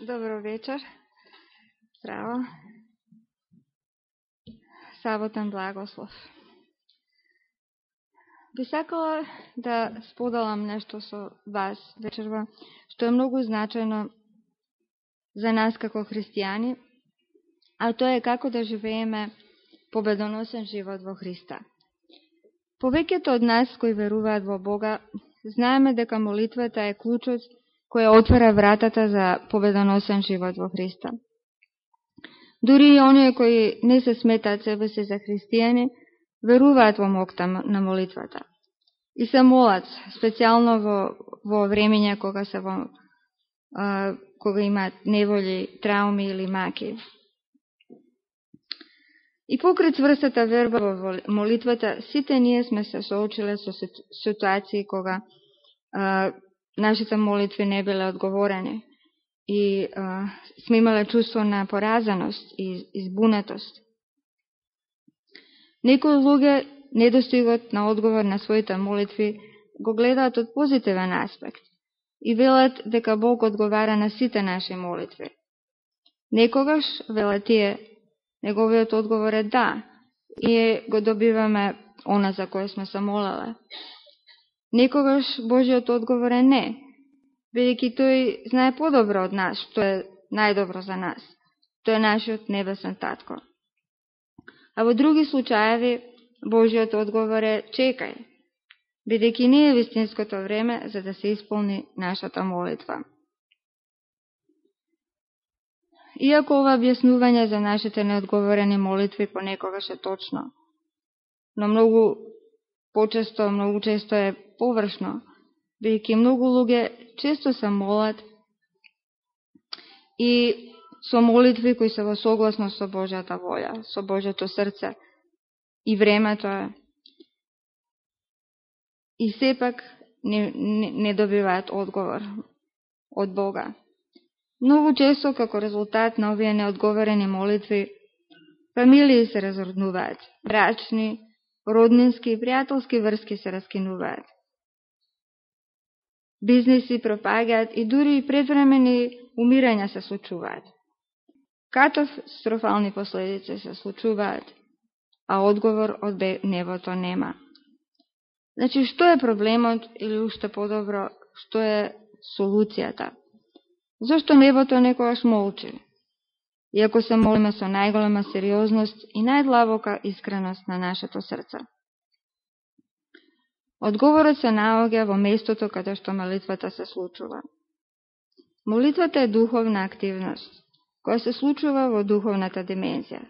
Добро вечер. Здраво. Саботен благослов. Би сакала да споделам нешто со вас вечерва, што е многу значајно за нас како христијани, а тоа е како да живееме победоносен живот во Христа. Повеќето од нас кои веруваат во Бога, знаеме дека молитвата е клучот која отвара вратата за победоносен живот во Христа. Дури и оние кои не се сметаат себе се за христијани, веруваат во мокта на молитвата. И се молат, специјално во, во времења кога се во, а, кога имаат неволи, трауми или маки. И покрит цврстата верба во молитвата, сите ние сме се соочиле со ситуации кога а, нашите молитви не биле одговорени и а, сме имале чувство на поразаност и избунетост. Некои луѓе недостигот на одговор на своите молитви го гледаат од позитивен аспект и велат дека Бог одговара на сите наши молитви. Некогаш, велат тие, неговиот одговор е да, и го добиваме она за која сме се молеле. Некогаш Божиот одговор е не, бидејќи тој знае подобро од нас, што е најдобро за нас. Тој е нашиот небесен татко. А во други случаеви, Божиот одговор е чекај, бидејќи не е вистинското време за да се исполни нашата молитва. Иако ова објаснување за нашите неодговорени молитви понекогаш е точно, но многу почесто, многу често е површно, бидејќи многу луѓе често се молат и со молитви кои се во согласно со Божјата волја, со Божјото срце и времето е. И сепак не, не, не добиваат одговор од Бога. Многу често, како резултат на овие неодговорени молитви, фамилии се разорднуваат, брачни, роднински и пријателски врски се раскинуваат бизнеси пропагаат и дури и предвремени умирања се случуваат. Катастрофални последици се случуваат, а одговор од небото нема. Значи, што е проблемот или уште подобро, што е солуцијата? Зошто небото некојаш молчи? Иако се молиме со најголема сериозност и најдлабока искреност на нашето срце. Одговорот се наоѓа во местото каде што молитвата се случува. Молитвата е духовна активност, која се случува во духовната димензија.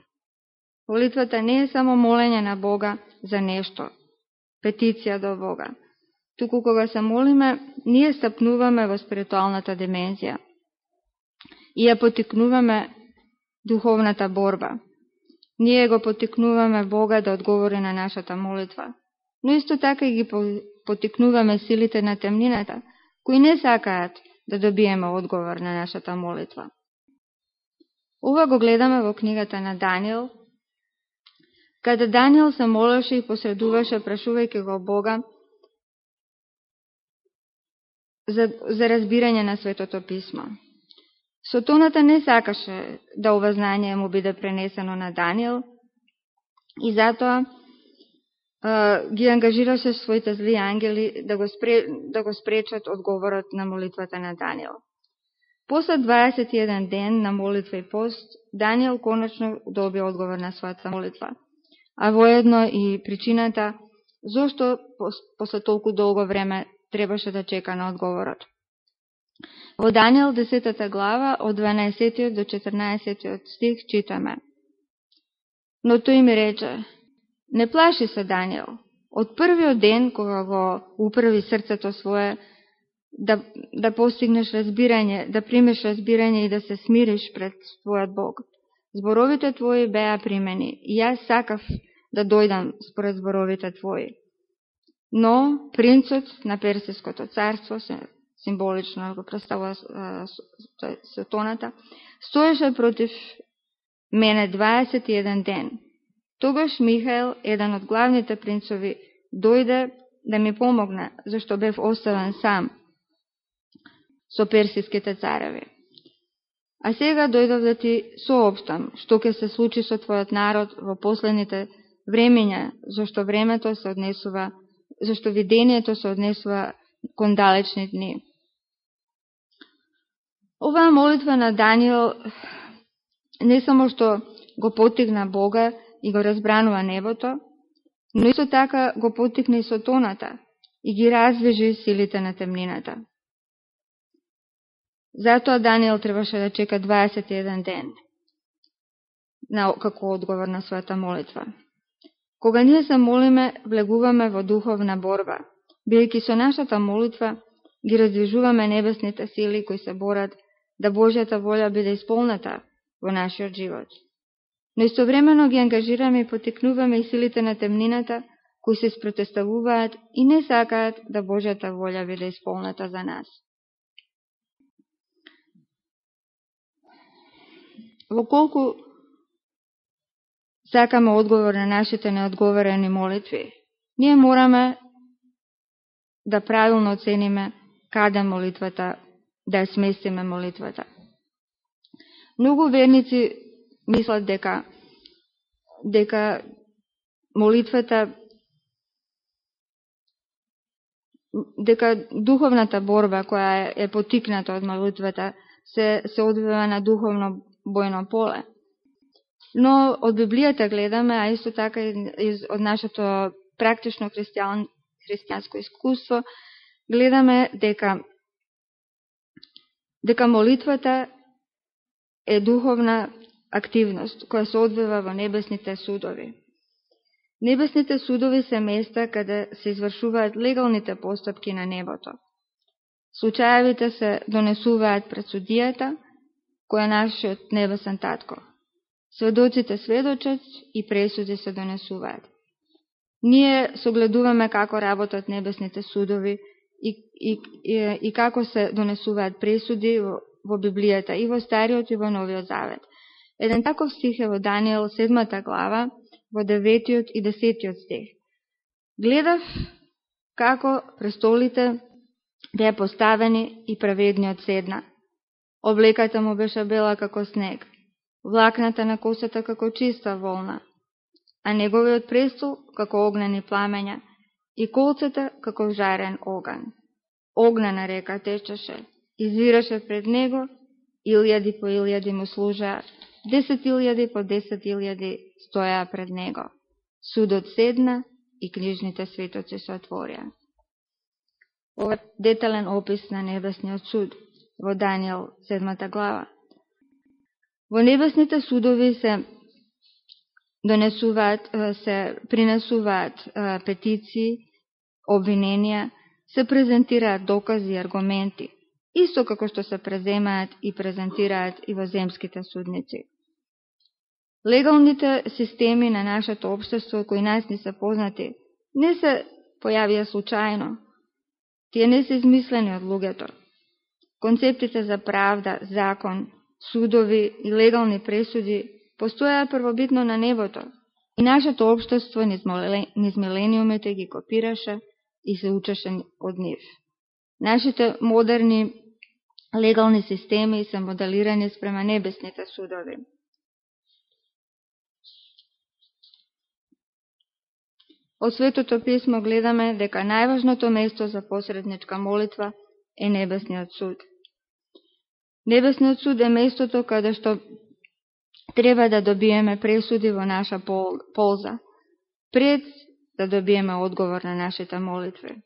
Молитвата не е само молење на Бога за нешто, петиција до Бога. Туку кога се молиме, ние стапнуваме во спиритуалната димензија и ја потикнуваме духовната борба. Ние го потикнуваме Бога да одговори на нашата молитва но исто така и ги потикнуваме силите на темнината, кои не сакаат да добиеме одговор на нашата молитва. Ова го гледаме во книгата на Данијел, каде Данијел се молеше и посредуваше, прашувајќи го Бога за, за разбирање на Светото Писмо. Сотоната не сакаше да ова знање му биде пренесено на Данијел и затоа ги ангажираше своите зли ангели да го, спре, да го спречат одговорот на молитвата на Данијел. После 21 ден на молитва и пост, Данијел конечно доби одговор на својата молитва. А воедно и причината зошто после толку долго време требаше да чека на одговорот. Во Данијел 10 глава од 12 до 14 стих читаме. Но тој ми рече, Не плаши се Данијел. Од првиот ден, кога го управи срцето свое, да, да постигнеш разбирање, да примеш разбирање и да се смириш пред твојот Бог. Зборовите твои беа примени и јас сакав да дојдам според зборовите твои. Но принцот на Персиското царство, символично го представува сатоната, стоеше против мене 21 ден Тогаш Михаел, еден од главните принцови, дојде да ми помогне, зашто бев оставен сам со персиските цареви. А сега дојдов да ти сообштам што ќе се случи со твојот народ во последните времења, зашто времето се однесува, зашто видението се однесува кон далечни дни. Оваа молитва на Данијел не само што го потигна Бога и го разбранува небото, но исто така го потикне и сотоната и ги развежи силите на темнината. Затоа Данијел требаше да чека 21 ден на, како одговор на својата молитва. Кога ние се молиме, влегуваме во духовна борба, бидејќи со нашата молитва ги раздвижуваме небесните сили кои се борат да Божјата волја биде исполната во нашиот живот но истовремено ги ангажираме и потекнуваме и силите на темнината, кои се спротеставуваат и не сакаат да Божјата волја биде исполната за нас. Во колку сакаме одговор на нашите неодговорени молитви, ние мораме да правилно оцениме каде молитвата, да ја сместиме молитвата. Многу верници мислат дека дека молитвата дека духовната борба која е потикната од молитвата се, се одвива на духовно бојно поле. Но од Библијата гледаме, а исто така и од нашето практично христијан, христијанско искуство, гледаме дека дека молитвата е духовна активност која се одвива во небесните судови. Небесните судови се места каде се извршуваат легалните постапки на небото. Случаевите се донесуваат пред судијата, која нашиот небесен татко. Сведоците сведочат и пресуди се донесуваат. Ние согледуваме како работат небесните судови и, и, и, и како се донесуваат пресуди во, во Библијата и во Стариот и во Новиот Завет. Еден таков стих е во Данијел 7 глава, во 9 и 10 стих. Гледав како престолите беа поставени и праведниот седна. Облеката му беше бела како снег, влакната на косата како чиста волна, а неговиот престол како огнени пламења и колцата како жарен оган. Огнена река течеше, извираше пред него, илјади по илјади му служаа, 10.000 по 10.000 стоја пред него. Судот седна и книжните светоци се отворија. Ова детален опис на небесниот суд во Данијел 7 глава. Во небесните судови се донесуваат, се принесуваат петиции, обвиненија, се презентираат докази и аргументи – исто како што се преземаат и презентираат и во земските судници. Легалните системи на нашето обштество, кои нас не се познати, не се појавија случајно. Тие не се измислени од луѓето. Концептите за правда, закон, судови и легални пресуди постојаа првобитно на небото и нашето обштество низ милениумите ги копираше и се учеше од нив. Нашите модерни легални системи се моделирани спрема небесните судови. Од Светото писмо гледаме дека најважното место за посредничка молитва е Небесниот суд. Небесниот суд е местото каде што треба да добиеме пресуди во наша полза, пред да добиеме одговор на нашите молитви.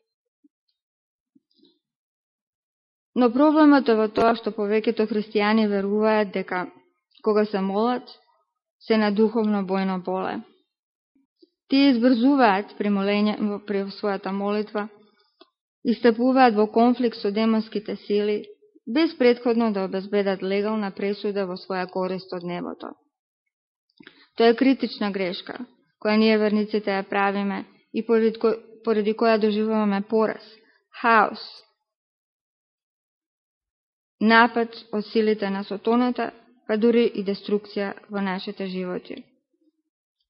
Но проблемот е во тоа што повеќето христијани веруваат дека кога се молат, се на духовно бојно поле. Тие избрзуваат при, молење, при својата молитва, истапуваат во конфликт со демонските сили, без предходно да обезбедат легална пресуда во своја корист од небото. Тоа е критична грешка, која ние верниците ја правиме и поради, ко, поради која доживуваме пораз, хаос, напад од силите на сотоната, па дури и деструкција во нашите животи.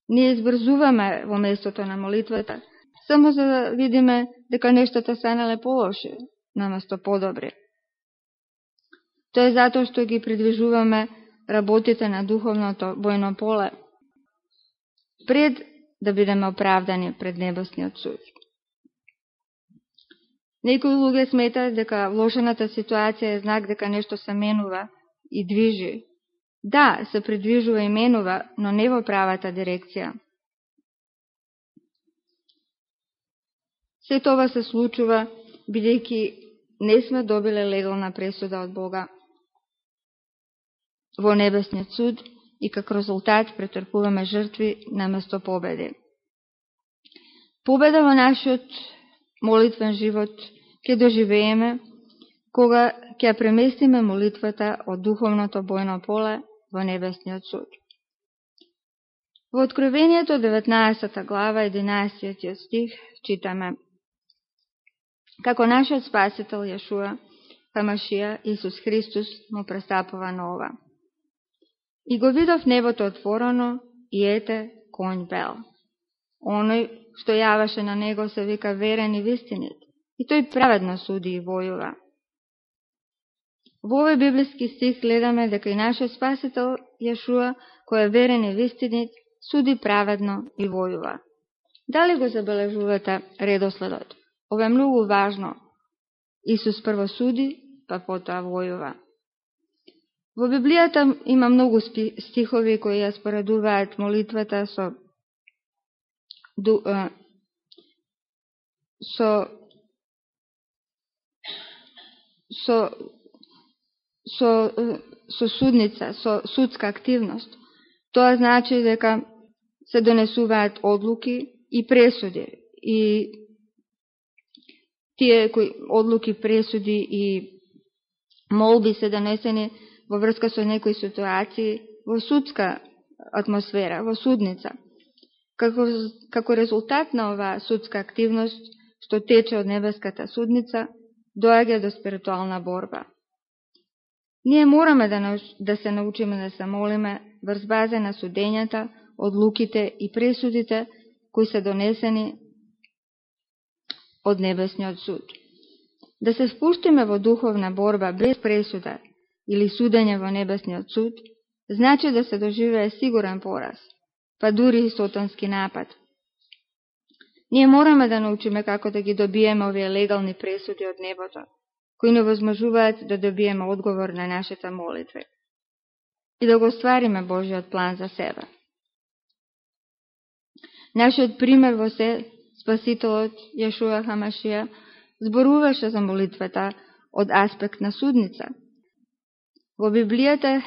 Ние избрзуваме во местото на молитвата, само за да видиме дека нештата станале полоши, наместо подобри. Тоа е затоа што ги придвижуваме работите на духовното бојно поле, пред да бидеме оправдани пред небесниот суд. Некои луѓе сметаат дека вложената ситуација е знак дека нешто се менува и движи. Да, се придвижува и менува, но не во правата дирекција. Се това се случува, бидејќи не сме добиле легална пресуда од Бога во небесниот суд и како резултат претрпуваме жртви на место победи. Победа во нашиот молитвен живот ќе доживееме кога ќе преместиме молитвата од духовното бојно поле во небесниот суд. Во Откровението 19 глава 11 стих читаме Како нашиот спасител Јашуа, Хамашија, па Исус Христос му престапува на ова. И го видов небото отворено, и ете, конј бел. Оној што јаваше на него се вика верен и вистинит, и тој праведно суди и војува. Во овој библиски стих гледаме дека и нашиот спасител Јашуа, кој е верен и вистинит, суди праведно и војува. Дали го забележувате редоследот? Ова е многу важно. Исус прво суди, па потоа војува. Во Библијата има многу стихови кои ја споредуваат молитвата со со со со со судница, со судска активност. Тоа значи дека се донесуваат одлуки и пресуди и тие кои одлуки, пресуди и молби се донесени во врска со некои ситуации во судска атмосфера, во судница. Како, како резултат на оваа судска активност, што тече од небеската судница, доаѓа до спиритуална борба. Ние мораме да, да се научиме да се молиме врз базе на судењата, одлуките и пресудите кои се донесени од небесниот суд. Да се впуштиме во духовна борба без пресуда или судење во небесниот суд, значи да се доживее сигурен пораз, па дури и сотонски напад. Ние мораме да научиме како да ги добиеме овие легални пресуди од небото, кои не возможуваат да добиеме одговор на нашите молитви и да го ствариме Божиот план за себе. Нашиот пример во се, Спасителот Јашуа Хамашија, зборуваше за молитвата од аспект на судница – Во Библијата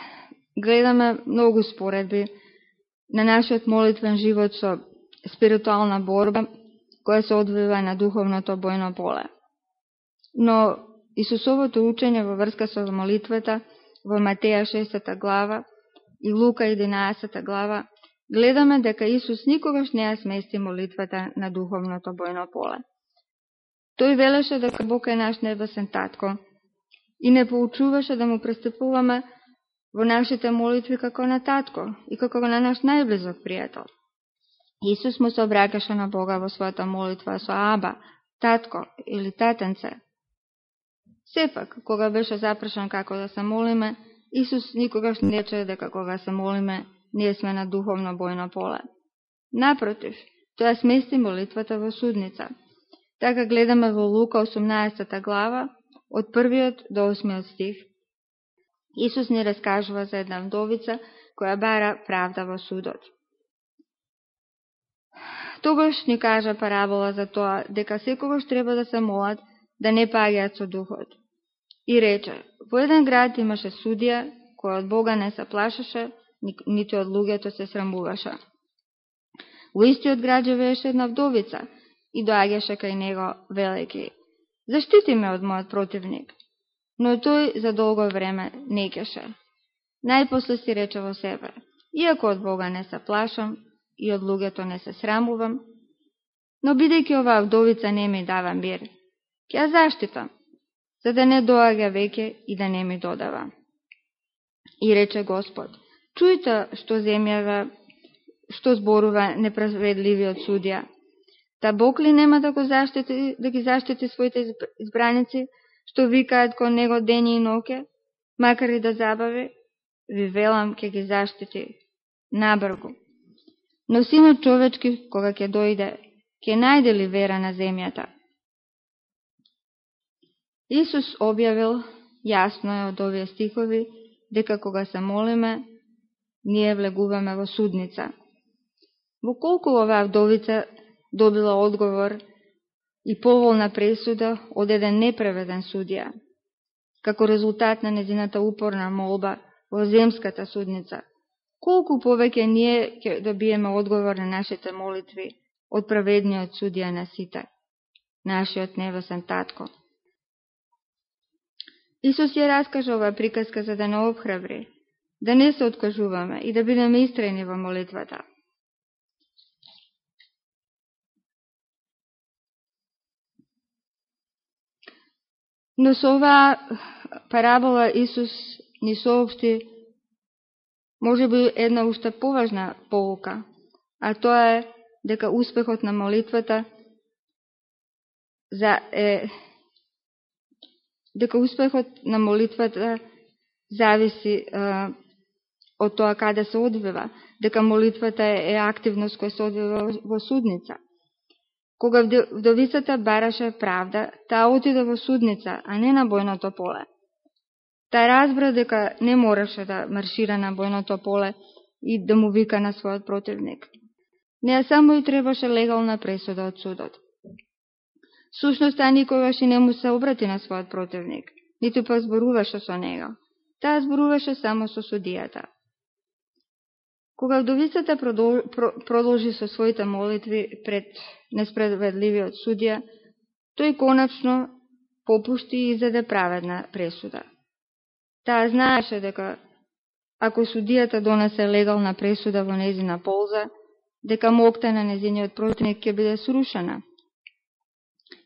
гледаме многу споредби на нашиот молитвен живот со спиритуална борба која се одвива на духовното бојно поле. Но Исусовото учење во врска со молитвата во Матеја 6 глава и Лука 11 глава гледаме дека Исус никогаш не ја смести молитвата на духовното бојно поле. Тој велеше дека Бог е наш небесен татко, и не поучуваше да му пристапуваме во нашите молитви како на татко и како на наш најблизок пријател. Исус му се обракаше на Бога во својата молитва со Аба, татко или татенце. Сепак, кога беше запрашан како да се молиме, Исус никогаш не рече дека кога се молиме, ние сме на духовно бојно поле. Напротив, тоа смести молитвата во судница. Така гледаме во Лука 18 глава, од првиот до осмиот стих, Исус ни раскажува за една вдовица која бара правда во судот. Тогаш ни кажа парабола за тоа дека секогаш треба да се молат да не паѓаат со духот. И рече, во еден град имаше судија која од Бога не се плашеше, нити од луѓето се срамуваше. Во истиот град живееше една вдовица и доаѓаше кај него велики Заштити ме од мојот противник. Но тој за долго време не кеше. Најпосле си рече во себе, иако од Бога не се плашам и од луѓето не се срамувам, но бидејќи оваа вдовица не ми дава мир, ќе ја заштитам, за да не доаѓа веќе и да не ми додава. И рече Господ, чујте што земјава, што зборува неправедливиот судија, Та Бог ли нема да го заштити, да ги заштити своите избраници, што викаат кон него дени и ноке? макар и да забави, ви велам ке ги заштити набргу. Но синот човечки, кога ќе дојде, ќе најде ли вера на земјата? Исус објавил, јасно е од овие стихови, дека кога се молиме, ние влегуваме во судница. Во колку оваа вдовица добила одговор и поволна пресуда од еден непреведен судија, како резултат на незината упорна молба во земската судница. Колку повеќе ние ќе добиеме одговор на нашите молитви од праведниот судија на сите, нашиот небесен татко. Исус ја раскажа оваа приказка за да не обхрабри, да не се откажуваме и да бидеме истрени во молитвата. Но со оваа парабола Исус ни соопшти може би една уште поважна полука, а тоа е дека успехот на молитвата за е дека успехот на молитвата зависи е, од тоа каде се одвива, дека молитвата е активност која се одвива во судница. Кога вдовицата бараше правда, таа отиде во судница, а не на бојното поле. Та разбра дека не мораше да маршира на бојното поле и да му вика на својот противник. Неа само и требаше легална пресуда од судот. Сушност, таа никогаш и не му се обрати на својот противник, ниту па зборуваше со него. Таа зборуваше само со судијата. Кога вдовицата продолжи со своите молитви пред несправедливиот судија, тој конечно попушти и изеде праведна пресуда. Таа знаеше дека ако судијата донесе легална пресуда во незина полза, дека мокта на незиниот противник ќе биде срушена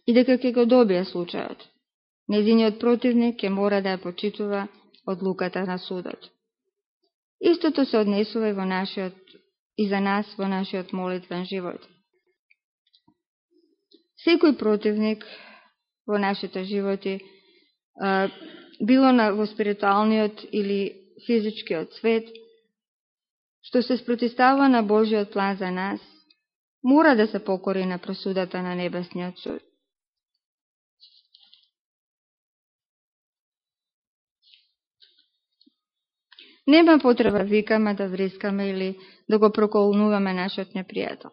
и дека ќе го добие случајот. Незиниот противник ќе мора да ја почитува одлуката на судот. Истото се однесува и во нашиот и за нас во нашиот молитвен живот. Секој противник во нашите животи, било на во спиритуалниот или физичкиот свет, што се спротистава на Божиот план за нас, мора да се покори на просудата на Небесниот суд. Нема потреба да викаме, да врискаме или да го проколнуваме нашиот непријател.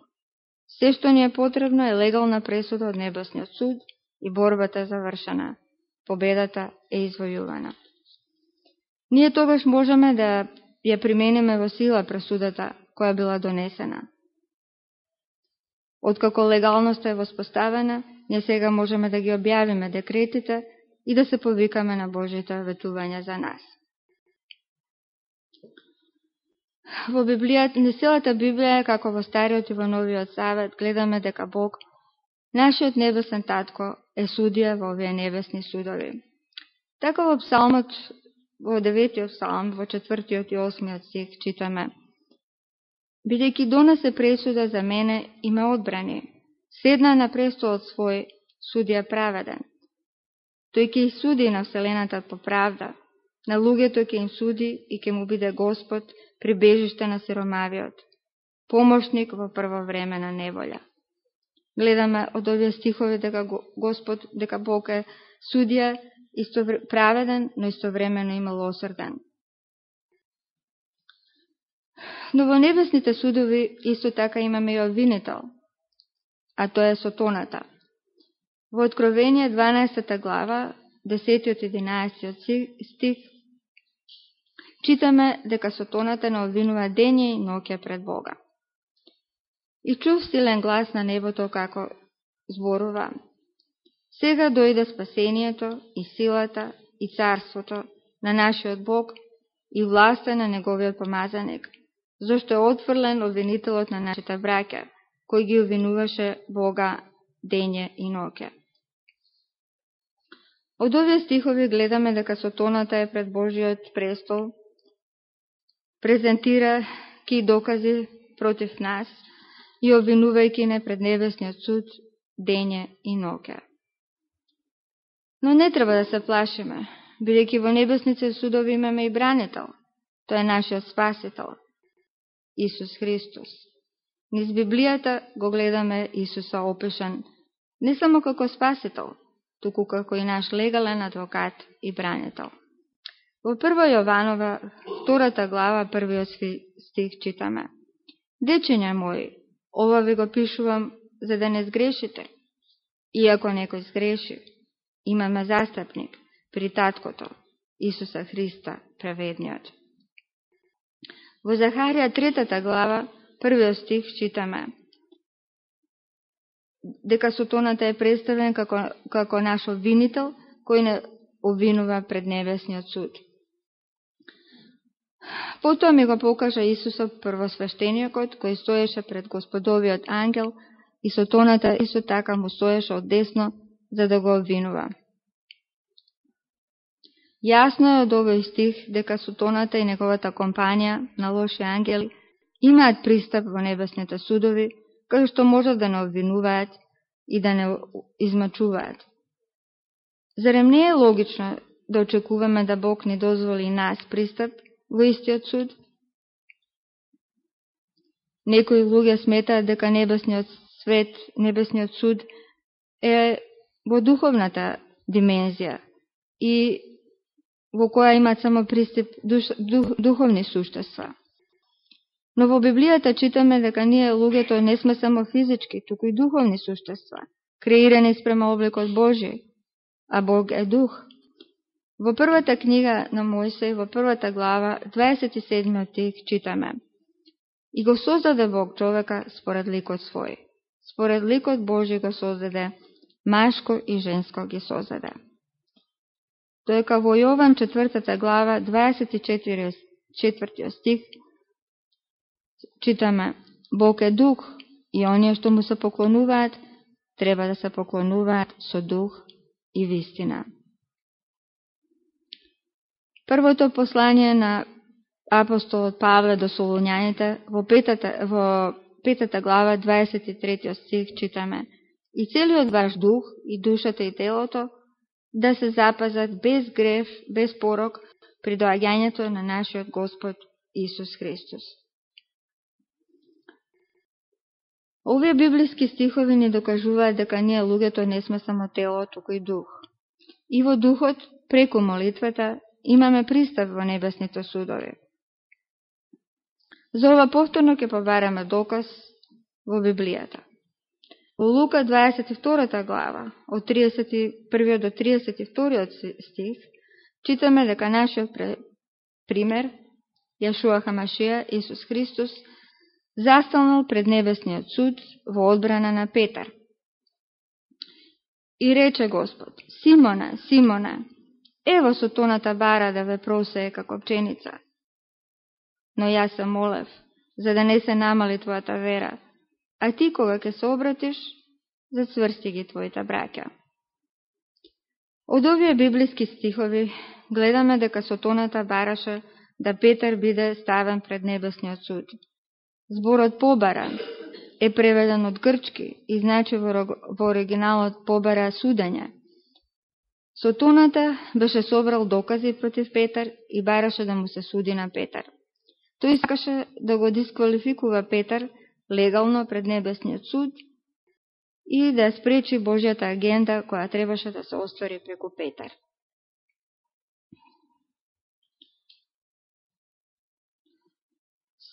Се што ни е потребно е легална пресуда од Небесниот суд и борбата е завршена. Победата е извојувана. Ние тогаш можеме да ја примениме во сила пресудата која била донесена. Откако легалноста е воспоставена, ние сега можеме да ги објавиме декретите и да се повикаме на Божите ветувања за нас. Во Библијата, не целата Библија, како во Стариот и во Новиот Савет, гледаме дека Бог, нашиот небесен татко, е судија во овие небесни судови. Така во Псалмот, во деветиот псалм, во четвртиот и осмиот стих, читаме Бидејќи донесе пресуда за мене и ме одбрани, седна на престолот свој судија праведен. Тој ќе и суди на Вселената по правда, на луѓето ќе им суди и ќе му биде Господ, прибежиште на сиромавиот, помошник во прво време на неволја. Гледаме од овие стихови дека Господ, дека Бог е судија, исто праведен, но истовремено и милосрден. Но во небесните судови исто така имаме и обвинител, а тоа е Сотоната. Во Откровение 12 глава, 10-11 стих, читаме дека сотоната не обвинува дење и ноќе пред Бога. И чув силен глас на небото како зборува. Сега дојде спасението и силата и царството на нашиот Бог и власта на неговиот помазаник, зашто е отфрлен обвинителот на нашите браќа, кој ги обвинуваше Бога дење и ноќе. Од овие стихови гледаме дека сотоната е пред Божиот престол презентира ки докази против нас и обвинувајќи не пред небесниот суд дење и ноке. Но не треба да се плашиме. бидејќи во небесните судови имаме и бранител. Тој е нашиот спасител, Исус Христос. Низ Библијата го гледаме Исуса опишан не само како спасител, туку како и наш легален адвокат и бранител. Во прва Јованова, втората глава, првиот стих читаме. Дечења мои, ова ви го пишувам за да не сгрешите. Иако некој сгреши, имаме застапник при таткото, Исуса Христа, праведниот. Во Захарија третата глава, првиот стих, читаме дека Сотоната е представен како, како наш обвинител, кој не обвинува пред небесниот суд. Потоа ми го покажа Исусов првосвещениокот, кој стоеше пред Господовиот ангел и Сотоната исто така му стоеше од десно за да го обвинува. Јасно е од овој стих дека Сотоната и неговата компанија на лоши ангели имаат пристап во небесните судови, кај што можат да не обвинуваат и да не измачуваат. Зарем не е логично да очекуваме да Бог не дозволи нас пристап во истиот суд? Некои луѓе сметаат дека небесниот свет, небесниот суд е во духовната димензија и во која имаат само пристип душ, дух, духовни суштества. Но во Библијата читаме дека ние луѓето не сме само физички, туку и духовни суштества, креирани спрема обликот Божи, а Бог е дух. Во првата книга на Мојсей, во првата глава, 27 стих читаме И го создаде Бог човека според ликот свој. Според ликот Божи го создаде, машко и женско ги создаде. Тоека во Јован четвртата глава, 24 четвртиот стих, читаме Бог е дух и оние што му се поклонуваат, треба да се поклонуваат со дух и вистина. Првото послание на апостолот Павле до Солуњаните во петата, во петата глава 23 стих читаме И целиот ваш дух и душата и телото да се запазат без грев, без порок при доаѓањето на нашиот Господ Исус Христос. Овие библиски стихови ни докажуваат дека ние луѓето не сме само тело, туку и дух. И во духот, преку молитвата, имаме пристап во небесните судови. За ова повторно ќе побараме доказ во Библијата. Во Лука 22 глава, од 31 до 32 стих, читаме дека нашиот пример, Јашуа Хамашија, Исус Христос, застанал пред небесниот суд во одбрана на Петар. И рече Господ, Симона, Симона, Ево сотоната бара да ве просее како пченица. Но јас се молев, за да не се намали твојата вера, а ти кога ќе се обратиш, зацврсти ги твоите браќа. Од овие библиски стихови гледаме дека Сотоната бараше да Петар биде ставен пред небесниот суд. Зборот побара е преведен од грчки и значи во оригиналот побара судење. Сотоната беше собрал докази против Петар и бараше да му се суди на Петар. Тој искаше да го дисквалификува Петар легално пред Небесниот суд и да спречи Божјата агенда која требаше да се оствари преку Петар.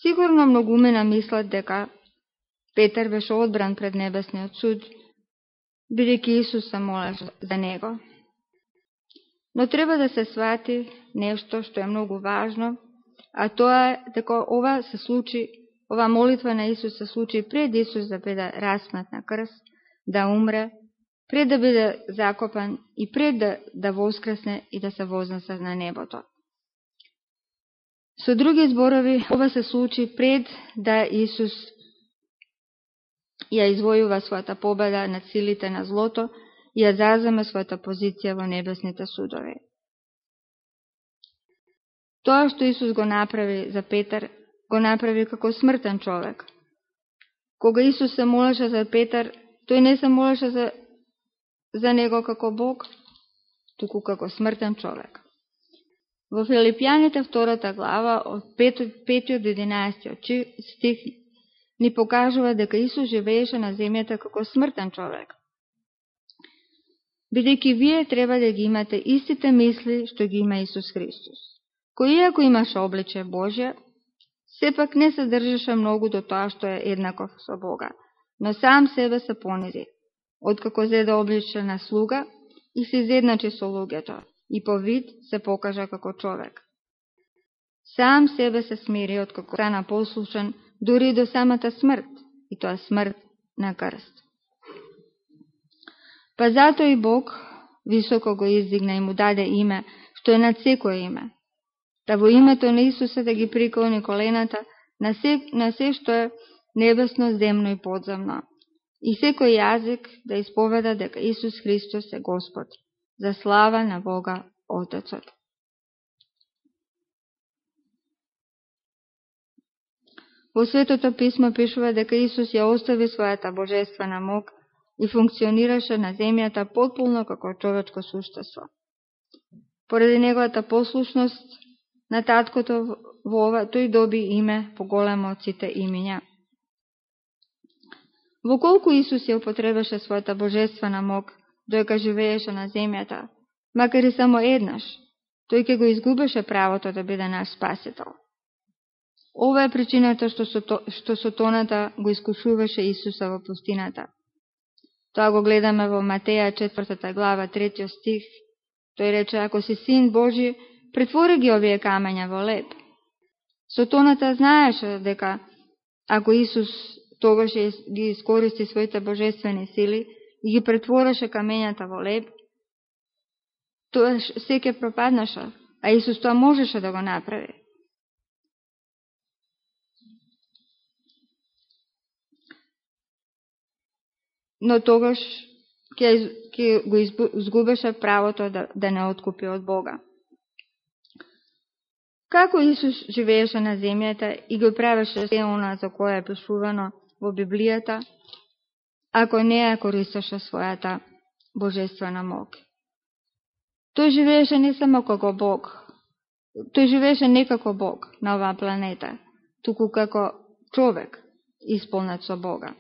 Сигурно многумина мислат дека Петар беше одбран пред Небесниот суд, бидејќи Исус се молеше за него. Но треба да се свати нешто што е многу важно, а тоа е дека ова се случи, ова молитва на Исус се случи пред Исус да биде распнат на крст, да умре, пред да биде закопан и пред да, да воскресне и да се вознесе на небото. Со други зборови, ова се случи пред да Исус ја извојува својата победа над силите на злото ја заземе својата позиција во небесните судови. Тоа што Исус го направи за Петар, го направи како смртен човек. Кога Исус се молеше за Петар, тој не се молеше за, за него како Бог, туку како смртен човек. Во Филипјаните втората глава од 5, 5 до 11 стих ни покажува дека Исус живееше на земјата како смртен човек. Бидејќи вие треба да ги имате истите мисли што ги има Исус Христос, кој иако имаше обличе Божја, сепак не се држеше многу до тоа што е еднаков со Бога, но сам себе се понизи, откако зеде обличе на слуга и се изедначи со луѓето, и по вид се покажа како човек. Сам себе се смири откако стана послушен дури до самата смрт, и тоа смрт на крст. Па зато и Бог високо го издигна и му даде име, што е над секој име. Та во името на Исуса да ги приколни колената на се, на се што е небесно, земно и подземно. И секој јазик да исповеда дека Исус Христос е Господ, за слава на Бога Отецот. Во Светото Писмо пишува дека Исус ја остави својата божествена мок и функционираше на земјата потполно како човечко суштество. Поради неговата послушност на таткото во ова, тој доби име поголемо од сите имиња. Во колку Исус ја употребеше својата божествена мог, дојка живееше на земјата, макар и само еднаш, тој ќе го изгубеше правото да биде наш спасител. Ова е причината што, што Сотоната го искушуваше Исуса во пустината. Тоа го гледаме во Матеја 4 глава 3 стих. Тој рече, ако си син Божи, претвори ги овие камења во леп. Сотоната знаеше дека ако Исус тогаш ги искористи своите божествени сили и ги претвореше камењата во леп, тоа секе пропаднаше, а Исус тоа можеше да го направи. Но тогаш ќе, ќе го изгубеше правото да, да не откупи од Бога. Како Исус живееше на земјата и го правеше се она за која е пишувано во Библијата, ако не ја користеше својата божествена мок. Тој живееше не само како Бог, тој живееше не како Бог на оваа планета, туку како човек, исполнет со Бога.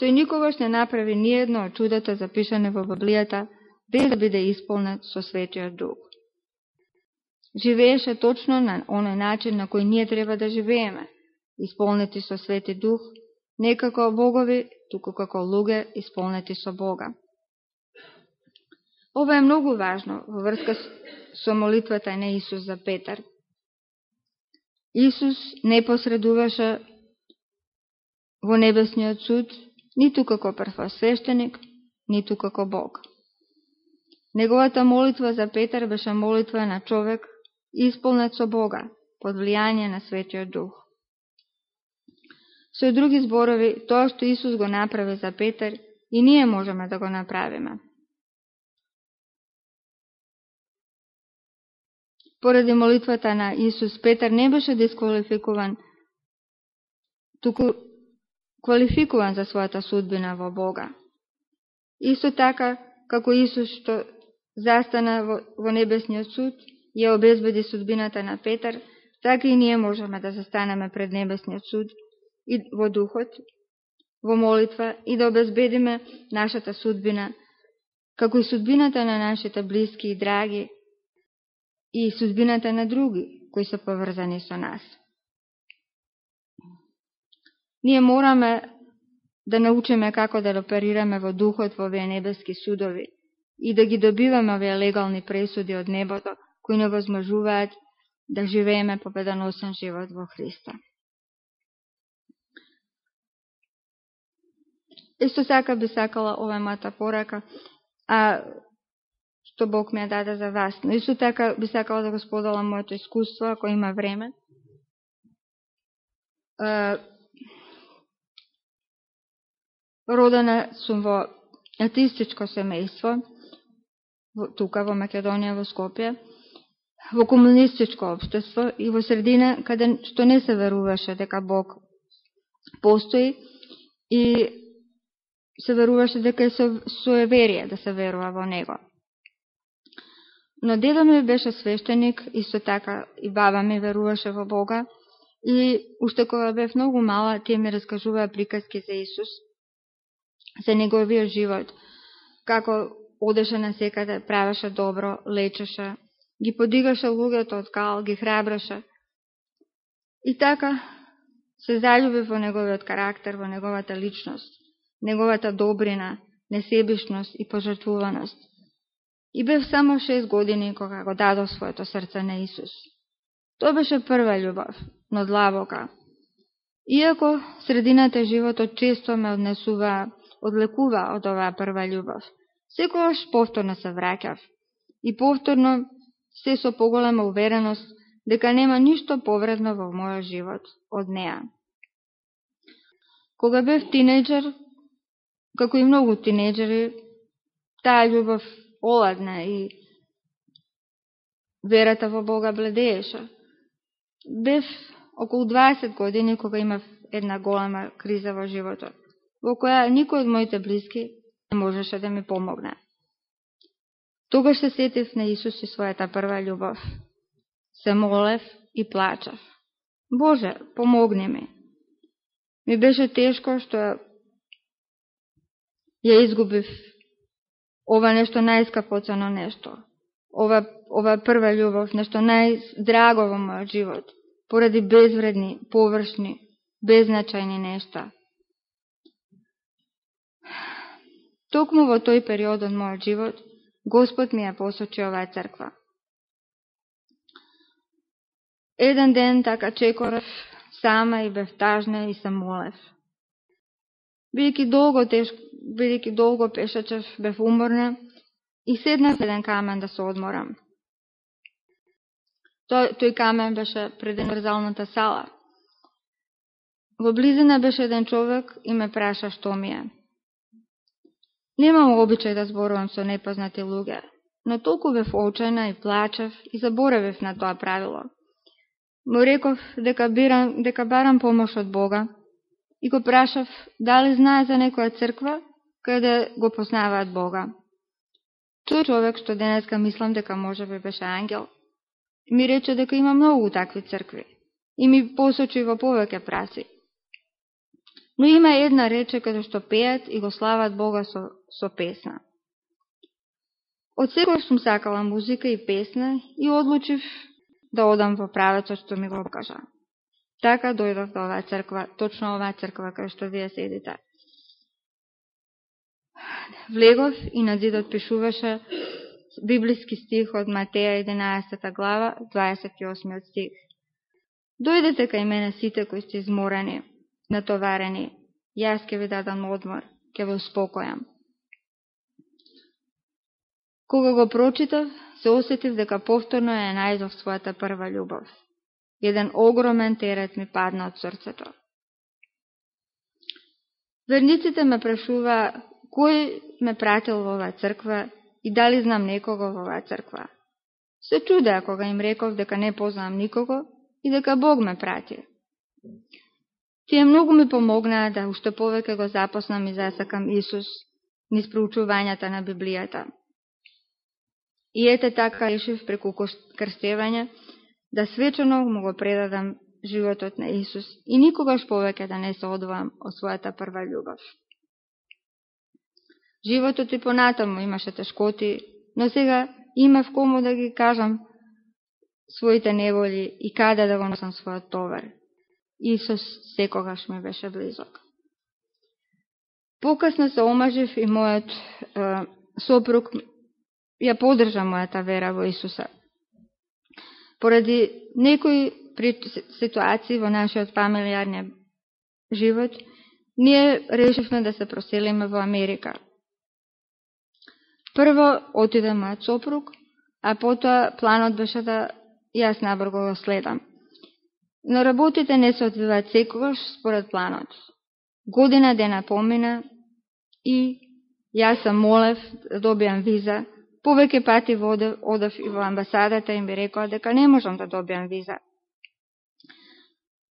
Тој никогаш не направи ниедно од чудата запишане во Библијата, без да биде исполнет со Светиот Дух. Живееше точно на оној начин на кој ние треба да живееме, исполнети со Свети Дух, не како богови, туку како луѓе исполнети со Бога. Ова е многу важно во врска со молитвата на Исус за Петар. Исус не посредуваше во небесниот суд, ниту како првосвещеник, ниту како Бог. Неговата молитва за Петар беше молитва на човек исполнет со Бога, под влијание на Светиот Дух. Со други зборови, тоа што Исус го направи за Петар, и ние можеме да го направиме. Поради молитвата на Исус, Петар не беше дисквалификуван, туку квалификуван за својата судбина во Бога. Исто така, како Исус што застана во, во небесниот суд, ја обезбеди судбината на Петар, така и ние можеме да застанеме пред небесниот суд и во духот, во молитва и да обезбедиме нашата судбина, како и судбината на нашите близки и драги и судбината на други кои се поврзани со нас. Ние мораме да научиме како да оперираме во духот во овие небески судови и да ги добиваме овие легални пресуди од небото, кои не возможуваат да живееме победоносен живот во Христа. Исто сака би сакала ова мата порака, а што Бог ми ја даде за вас. Но исто така би сакала да го споделам моето искуство, ако има време Родена сум во атеистичко семејство, тука во Македонија, во Скопје, во комунистичко обштество и во средина каде што не се веруваше дека Бог постои и се веруваше дека е со, суеверие да се верува во Него. Но дедо ми беше свештеник, исто така и баба ми веруваше во Бога, и уште кога бев многу мала, тие ми раскажуваа приказки за Исус, за неговиот живот, како одеше на секаде, правеше добро, лечеше, ги подигаше луѓето од кал, ги храбраше. И така се заљуби во неговиот карактер, во неговата личност, неговата добрина, несебишност и пожртвуваност. И бев само шест години кога го дадо своето срце на Исус. Тоа беше прва љубов, но длабока. Иако средината животот често ме однесуваа одлекува од оваа прва љубов, Секогаш повторно се враќав. И повторно се со поголема увереност дека нема ништо повредно во мојот живот од неа. Кога бев тинејджер, како и многу тинејджери, таа љубов оладна и верата во Бога бледееше. Бев околу 20 години кога имав една голема криза во животот, во која никој од моите близки не можеше да ми помогне. Тогаш се сетив на Исус и својата прва љубов. Се молев и плачав. Боже, помогни ми. Ми беше тешко што ја изгубив ова нешто најскапоцено нешто. Ова, ова прва љубов, нешто најдраго во мојот живот, поради безвредни, површни, безначајни нешта. Токму во тој период од мојот живот, Господ ми ја посочи оваа црква. Еден ден така чекорев сама и бев тажна и се молев. Бидејќи долго, тешко, бидејќи долго пешачев, бев уморна и седнав еден камен да се одморам. Тој, тој камен беше пред мрзалната сала. Во близина беше еден човек и ме праша што ми е. Немам обичај да зборувам со непознати луѓе, но толку бев очена и плачев и заборавив на тоа правило. Му реков дека, бирам, дека барам помош од Бога и го прашав дали знае за некоја црква каде го познаваат Бога. Тој човек што денеска мислам дека може би беше ангел, ми рече дека има многу такви цркви и ми посочи во повеќе праси. Но има една рече каде што пеат и го слават Бога со, со песна. Од секој сум сакала музика и песна и одлучив да одам во правецот што ми го кажа. Така дојдов до оваа црква, точно оваа црква кај што вие седите. Влегов и на зидот пишуваше библиски стих од Матеја 11 глава, 28 стих. Дојдете кај мене сите кои сте изморени, натоварени, јас ке ви дадам одмор, ке ви успокојам. Кога го прочитав, се осетив дека повторно е најдов својата прва љубов. Еден огромен терет ми падна од срцето. Верниците ме прашува кој ме пратил во оваа црква и дали знам некого во оваа црква. Се чудеа кога им реков дека не познам никого и дека Бог ме прати. Тие многу ми помогнаа да уште повеќе го запоснам и засакам Исус низ проучувањата на Библијата. И ете така решив преку крстевање да свечено му го предадам животот на Исус и никогаш повеќе да не се одвоам од својата прва љубов. Животот и понатаму имаше тешкоти, но сега имав кому да ги кажам своите неволи и каде да го носам својот товар. Исус секогаш ми беше близок. Покасно се омажив и мојот е, сопруг ја подржа мојата вера во Исуса. Поради некои ситуации во нашиот фамилиарни живот, ние решивме да се проселиме во Америка. Прво отиде мојот сопруг, а потоа планот беше да јас набрго го следам. Но работите не се одвиваат секогаш според планот. Година дена помина и јас сам молев да добијам виза. Повеќе пати одев и во амбасадата и ми рекоа дека не можам да добијам виза.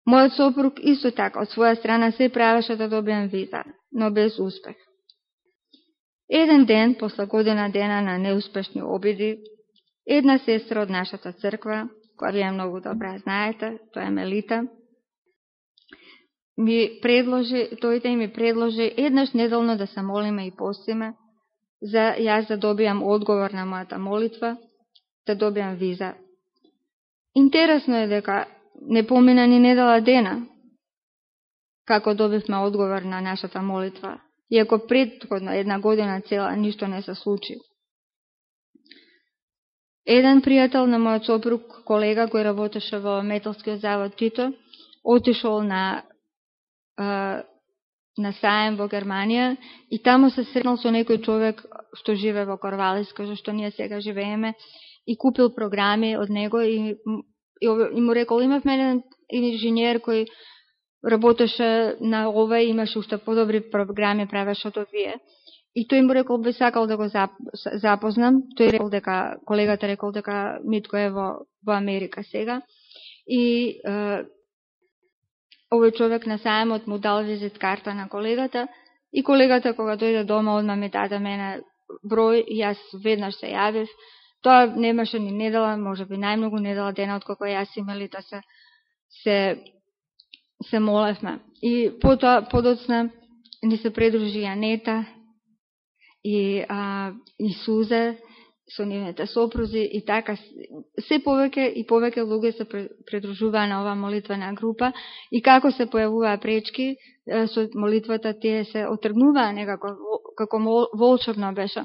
Мојот сопруг исто така од своја страна се правеше да добијам виза, но без успех. Еден ден, после година дена на неуспешни обиди, Една сестра од нашата црква, која вие многу добра знаете, тоа е Мелита, ми предложи, тојте и ми предложи еднаш неделно да се молиме и постиме, за јас да добијам одговор на мојата молитва, да добијам виза. Интересно е дека не помина ни недела дена, како добивме одговор на нашата молитва, иако предходно една година цела ништо не се случи. Еден пријател на мојот сопруг, колега кој работеше во металскиот завод Тито, отишол на на сајм во Германија и таму се сретнал со некој човек што живе во Корвалиска, што ние сега живееме, и купил програми од него и, и, и му рекол, имавме еден инженер кој работеше на ова и имаше уште подобри програми правеше од овие. И тој му рекол, би сакал да го запознам. Тој рекол дека, колегата рекол дека Митко е во, во Америка сега. И е, овој човек на саемот му дал визит карта на колегата и колегата кога дојде дома одма ми даде мене број и јас веднаш се јавив. Тоа немаше ни недела, може би најмногу недела дена од кога јас имали да се се се молевме. И потоа подоцна ни се придружи Јанета и а, и Сузе со нивните сопрузи и така се повеќе и повеќе луѓе се придружуваа на ова молитвена група и како се појавуваа пречки со молитвата тие се отргнуваа некако како волчовно беше.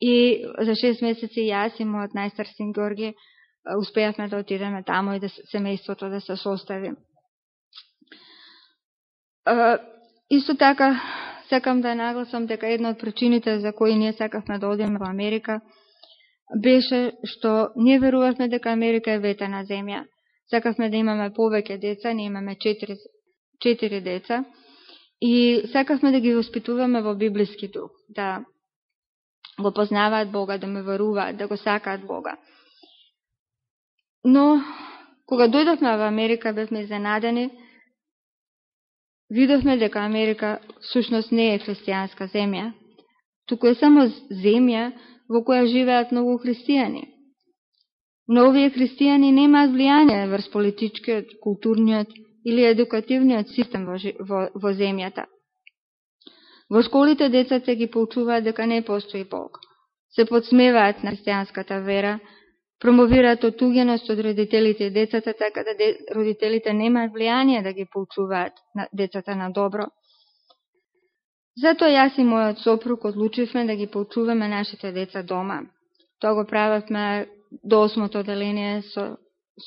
И за 6 месеци јас и мојот најстар син Георги успеавме да отидеме тамо и да семејството да се состави. Исто така, сакам да нагласам дека една од причините за кои ние сакавме да одиме во Америка беше што ние верувавме дека Америка е ветена земја. Сакавме да имаме повеќе деца, ние имаме четири, четири деца и сакавме да ги воспитуваме во библиски дух, да го познаваат Бога, да ме веруваат, да го сакаат Бога. Но, кога дојдовме во Америка, бевме изненадени, видовме дека Америка сушност не е христијанска земја, туку е само земја во која живеат многу христијани. Но овие христијани немаат влијание врз политичкиот, културниот или едукативниот систем во, во, во земјата. Во школите децата ги поучуваат дека не постои Бог. Се подсмеваат на христијанската вера, промовираат отугеност од родителите и децата, така да родителите немаат влијание да ги поучуваат на децата на добро. Затоа јас и мојот сопруг одлучивме да ги поучуваме нашите деца дома. Тоа го правевме до осмото деление со,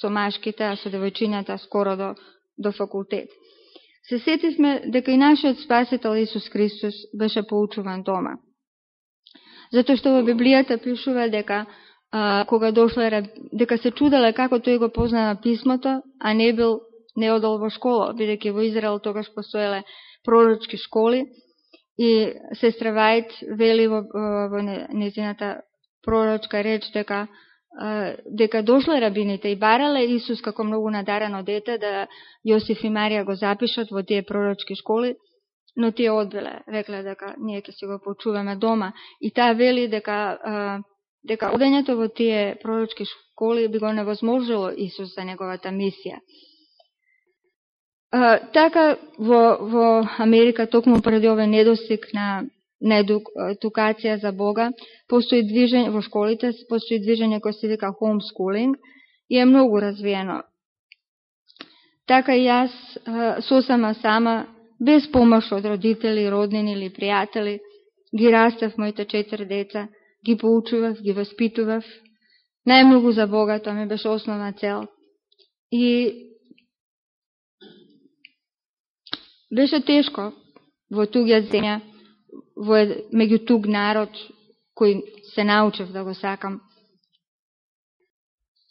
со машките, а со девојчината скоро до, до факултет. Се сетивме дека и нашиот Спасител Исус Христос беше поучуван дома. Затоа што во Библијата пишува дека а, кога дошле, дека се чуделе како тој го познава писмото, а не бил не одол во школа, бидејќи во Израел тогаш постоеле пророчки школи, И сестра Вајт вели во, во незината пророчка реч дека дека дошле рабините и барале Исус како многу надарено дете да Јосиф и Марија го запишат во тие пророчки школи, но тие одбиле, рекле дека ние ќе си го почуваме дома. И таа вели дека дека одењето во тие пророчки школи би го невозможило Исус за неговата мисија. А, така во, во Америка, токму преди овој недостиг на, на едукација за Бога, постои движење во школите, постои движење кој се вика homeschooling и е многу развиено. Така и јас сосама сама, без помош од родители, роднини или пријатели, ги растев моите четири деца, ги поучував, ги воспитував. Најмногу за Бога, тоа ми беше основна цел. И Беше тешко во туѓа земја, во меѓу туг народ, кој се научев да го сакам.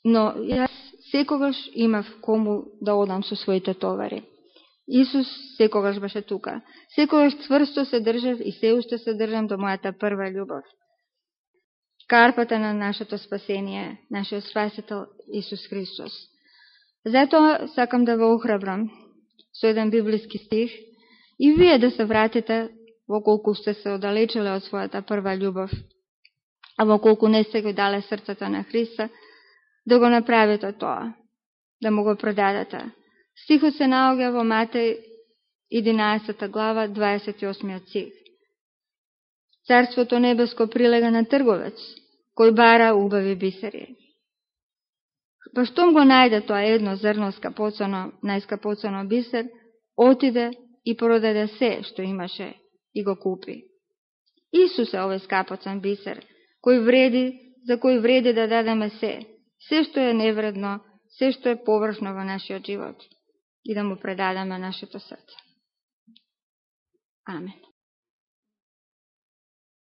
Но јас секогаш имав кому да одам со своите товари. Исус секогаш беше тука. Секогаш цврсто се држав и се уште се држам до мојата прва љубов. Карпата на нашето спасение, нашиот спасител Исус Христос. Затоа сакам да ве охрабрам со еден библиски стих, и вие да се вратите воколку сте се одалечиле од својата прва љубов. а воколку не сте го дале срцата на Христа, да го направите тоа, да му го продадете. Стихот се наоѓа во Матеј 11 глава, 28 стих. Царството небеско прилега на трговец, кој бара убави бисери. Па штом го најде тоа едно зрно скапоцано, најскапоцано бисер, отиде и продаде се што имаше и го купи. Исус е овој скапоцан бисер, кој вреди, за кој вреди да дадеме се, се што е невредно, се што е површно во нашиот живот и да му предадеме нашето срце. Амен.